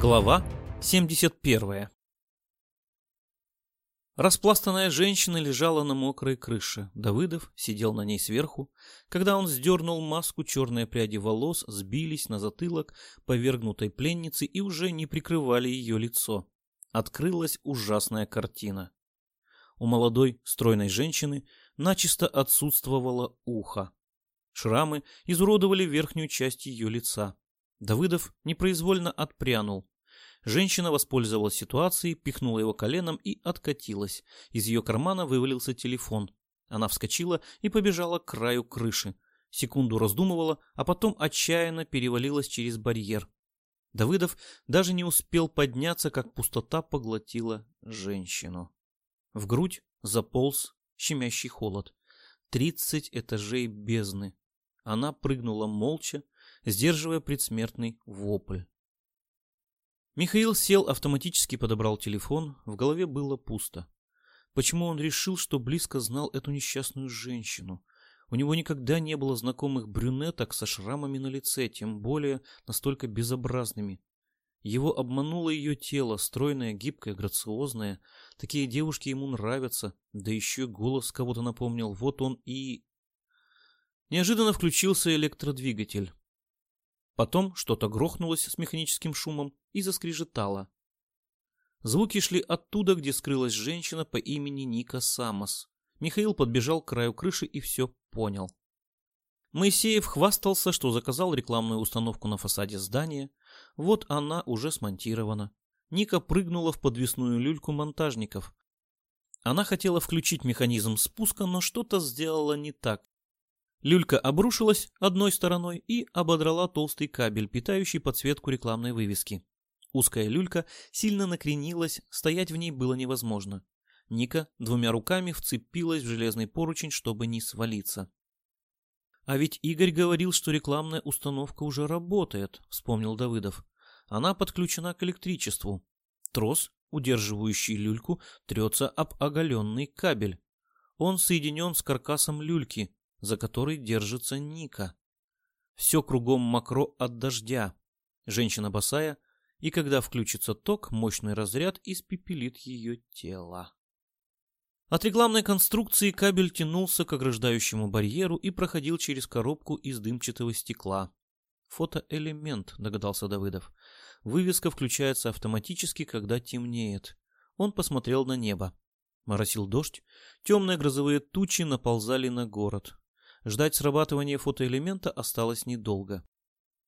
Глава 71 Распластанная женщина лежала на мокрой крыше. Давыдов сидел на ней сверху. Когда он сдернул маску, черные пряди волос сбились на затылок повергнутой пленницы и уже не прикрывали ее лицо. Открылась ужасная картина. У молодой, стройной женщины начисто отсутствовало ухо. Шрамы изуродовали верхнюю часть ее лица. Давыдов непроизвольно отпрянул. Женщина воспользовалась ситуацией, пихнула его коленом и откатилась. Из ее кармана вывалился телефон. Она вскочила и побежала к краю крыши. Секунду раздумывала, а потом отчаянно перевалилась через барьер. Давыдов даже не успел подняться, как пустота поглотила женщину. В грудь заполз щемящий холод. Тридцать этажей бездны. Она прыгнула молча, сдерживая предсмертный вопль. Михаил сел, автоматически подобрал телефон, в голове было пусто. Почему он решил, что близко знал эту несчастную женщину? У него никогда не было знакомых брюнеток со шрамами на лице, тем более настолько безобразными. Его обмануло ее тело, стройное, гибкое, грациозное. Такие девушки ему нравятся, да еще голос кого-то напомнил. Вот он и... Неожиданно включился электродвигатель. Потом что-то грохнулось с механическим шумом и заскрежетало. Звуки шли оттуда, где скрылась женщина по имени Ника Самос. Михаил подбежал к краю крыши и все понял. Моисеев хвастался, что заказал рекламную установку на фасаде здания. Вот она уже смонтирована. Ника прыгнула в подвесную люльку монтажников. Она хотела включить механизм спуска, но что-то сделала не так. Люлька обрушилась одной стороной и ободрала толстый кабель, питающий подсветку рекламной вывески. Узкая люлька сильно накренилась, стоять в ней было невозможно. Ника двумя руками вцепилась в железный поручень, чтобы не свалиться. «А ведь Игорь говорил, что рекламная установка уже работает», — вспомнил Давыдов. «Она подключена к электричеству. Трос, удерживающий люльку, трется об оголенный кабель. Он соединен с каркасом люльки, за которой держится Ника. Все кругом мокро от дождя. Женщина босая, и когда включится ток, мощный разряд испепелит ее тело. От рекламной конструкции кабель тянулся к ограждающему барьеру и проходил через коробку из дымчатого стекла. Фотоэлемент, догадался Давыдов. Вывеска включается автоматически, когда темнеет. Он посмотрел на небо. Моросил дождь, темные грозовые тучи наползали на город. Ждать срабатывания фотоэлемента осталось недолго.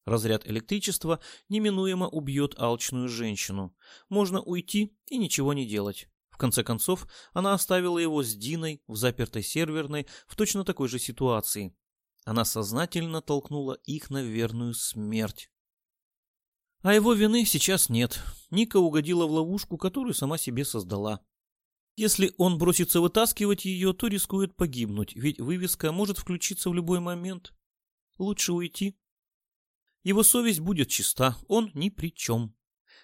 Разряд электричества неминуемо убьет алчную женщину. Можно уйти и ничего не делать. В конце концов, она оставила его с Диной в запертой серверной в точно такой же ситуации. Она сознательно толкнула их на верную смерть. А его вины сейчас нет. Ника угодила в ловушку, которую сама себе создала. Если он бросится вытаскивать ее, то рискует погибнуть, ведь вывеска может включиться в любой момент. Лучше уйти. Его совесть будет чиста, он ни при чем.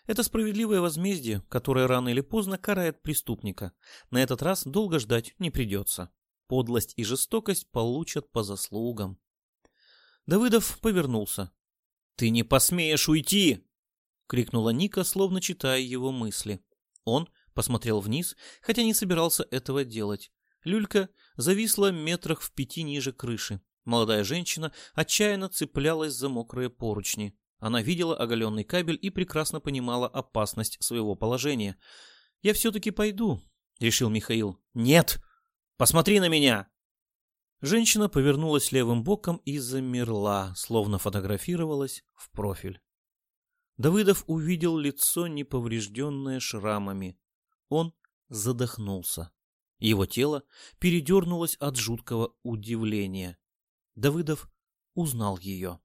Это справедливое возмездие, которое рано или поздно карает преступника. На этот раз долго ждать не придется. Подлость и жестокость получат по заслугам. Давыдов повернулся. «Ты не посмеешь уйти!» — крикнула Ника, словно читая его мысли. Он посмотрел вниз, хотя не собирался этого делать. Люлька зависла метрах в пяти ниже крыши. Молодая женщина отчаянно цеплялась за мокрые поручни. Она видела оголенный кабель и прекрасно понимала опасность своего положения. «Я все-таки пойду», — решил Михаил. «Нет! Посмотри на меня!» Женщина повернулась левым боком и замерла, словно фотографировалась в профиль. Давыдов увидел лицо, неповрежденное шрамами. Он задохнулся. Его тело передернулось от жуткого удивления. Давыдов узнал ее.